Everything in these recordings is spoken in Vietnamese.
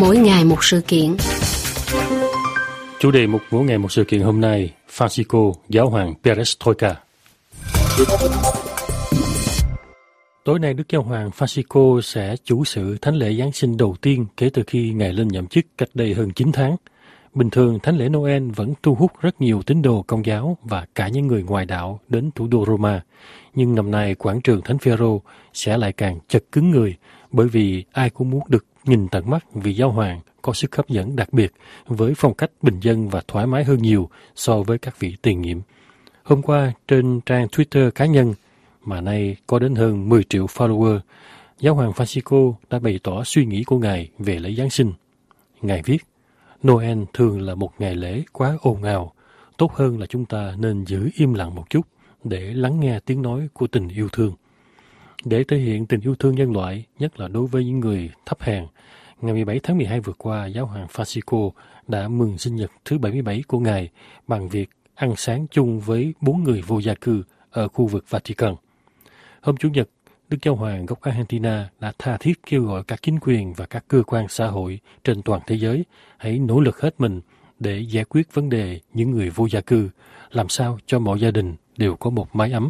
Mỗi ngày một sự kiện. Chủ đề mục mỗi ngày một sự kiện hôm nay, Francisco giáo hoàng Perestroika. Tối nay Đức Giáo hoàng Francisco sẽ chủ sự thánh lễ Giáng sinh đầu tiên kể từ khi Ngài lên nhậm chức cách đây hơn 9 tháng. Bình thường, thánh lễ Noel vẫn thu hút rất nhiều tín đồ công giáo và cả những người ngoài đạo đến thủ đô Roma. Nhưng năm nay, quảng trường Thánh Phaero sẽ lại càng chật cứng người bởi vì ai cũng muốn được nhìn tận mắt vị giáo hoàng có sức hấp dẫn đặc biệt với phong cách bình dân và thoải mái hơn nhiều so với các vị tiền nhiệm. Hôm qua, trên trang Twitter cá nhân, mà nay có đến hơn 10 triệu follower, giáo hoàng Francisco đã bày tỏ suy nghĩ của Ngài về lễ Giáng sinh. Ngài viết, Noel thường là một ngày lễ quá ồn ào, tốt hơn là chúng ta nên giữ im lặng một chút để lắng nghe tiếng nói của tình yêu thương. Để thể hiện tình yêu thương nhân loại, nhất là đối với những người thấp hèn, ngày 17 tháng 12 vừa qua, Giáo hoàng Francisco đã mừng sinh nhật thứ 77 của Ngài bằng việc ăn sáng chung với bốn người vô gia cư ở khu vực Vatican. Hôm Chủ nhật, Đức Giáo hoàng gốc Argentina đã tha thiết kêu gọi các chính quyền và các cơ quan xã hội trên toàn thế giới hãy nỗ lực hết mình để giải quyết vấn đề những người vô gia cư, làm sao cho mọi gia đình đều có một mái ấm.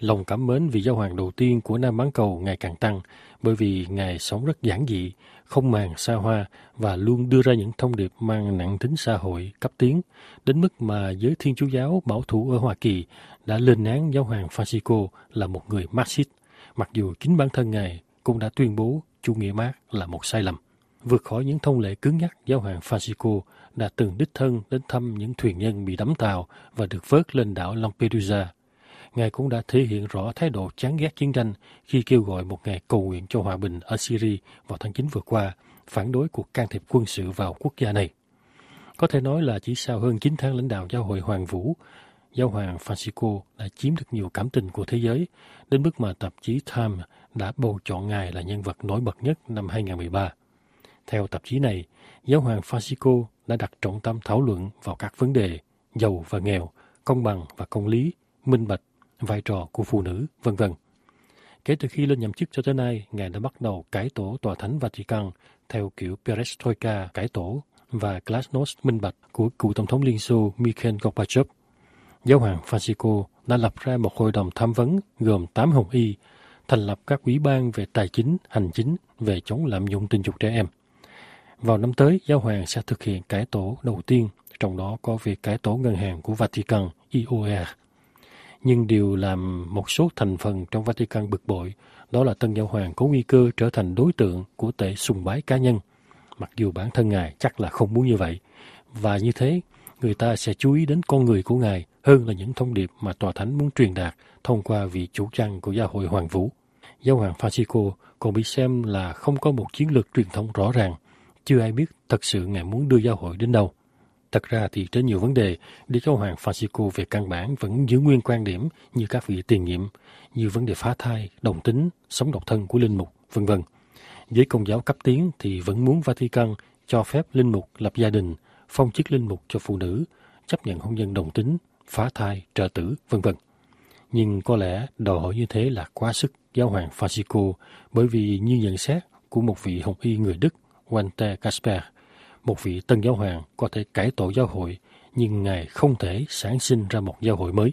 Lòng cảm mến vị giáo hoàng đầu tiên của Nam Bán Cầu ngày càng tăng bởi vì Ngài sống rất giản dị, không màng xa hoa và luôn đưa ra những thông điệp mang nặng tính xã hội cấp tiến, đến mức mà giới Thiên Chúa Giáo bảo thủ ở Hoa Kỳ đã lên án giáo hoàng Francisco là một người Marxist, mặc dù chính bản thân Ngài cũng đã tuyên bố chủ nghĩa Marx là một sai lầm. Vượt khỏi những thông lệ cứng nhắc, giáo hoàng Francisco đã từng đích thân đến thăm những thuyền nhân bị đắm tàu và được vớt lên đảo Lampedusa Ngài cũng đã thể hiện rõ thái độ chán ghét chiến tranh khi kêu gọi một ngày cầu nguyện cho hòa bình ở Syria vào tháng 9 vừa qua, phản đối cuộc can thiệp quân sự vào quốc gia này. Có thể nói là chỉ sau hơn 9 tháng lãnh đạo giáo hội Hoàng Vũ, giáo hoàng Francisco đã chiếm được nhiều cảm tình của thế giới, đến mức mà tạp chí Time đã bầu chọn ngài là nhân vật nổi bật nhất năm 2013. Theo tạp chí này, giáo hoàng Francisco đã đặt trọng tâm thảo luận vào các vấn đề giàu và nghèo, công bằng và công lý, minh bạch vai trò của phụ nữ, vân vân. Kể từ khi lên nhậm chức cho tới nay, Ngài đã bắt đầu cải tổ tòa thánh Vatican theo kiểu Perestroika cải tổ và Glasnost minh bạch của cựu Tổng thống Liên Xô Mikhail Gorbachev. Giáo hoàng Francisco đã lập ra một hội đồng tham vấn gồm 8 hồng y, thành lập các ủy ban về tài chính, hành chính, về chống lạm dụng tình dục trẻ em. Vào năm tới, giáo hoàng sẽ thực hiện cải tổ đầu tiên, trong đó có việc cải tổ ngân hàng của Vatican, IOR nhưng điều làm một số thành phần trong Vatican bực bội đó là Tân Giáo Hoàng có nguy cơ trở thành đối tượng của tệ sùng bái cá nhân, mặc dù bản thân Ngài chắc là không muốn như vậy. Và như thế, người ta sẽ chú ý đến con người của Ngài hơn là những thông điệp mà Tòa Thánh muốn truyền đạt thông qua vị chủ trăng của Giáo hội Hoàng Vũ. Giáo hoàng Francisco còn bị xem là không có một chiến lược truyền thống rõ ràng, chưa ai biết thật sự Ngài muốn đưa giáo hội đến đâu. Thật ra thì trên nhiều vấn đề, Đức Giáo hoàng Francisco về căn bản vẫn giữ nguyên quan điểm như các vị tiền nhiệm, như vấn đề phá thai, đồng tính, sống độc thân của linh mục, vân vân. Với công giáo cấp tiến thì vẫn muốn Vatican cho phép linh mục lập gia đình, phong chức linh mục cho phụ nữ, chấp nhận hôn nhân đồng tính, phá thai, trợ tử, vân vân. Nhưng có lẽ đòi hỏi như thế là quá sức giáo hoàng Francisco bởi vì như nhận xét của một vị hồng y người Đức, Walter Kasper, một vị tân giáo hoàng có thể cải tổ giáo hội, nhưng Ngài không thể sản sinh ra một giáo hội mới.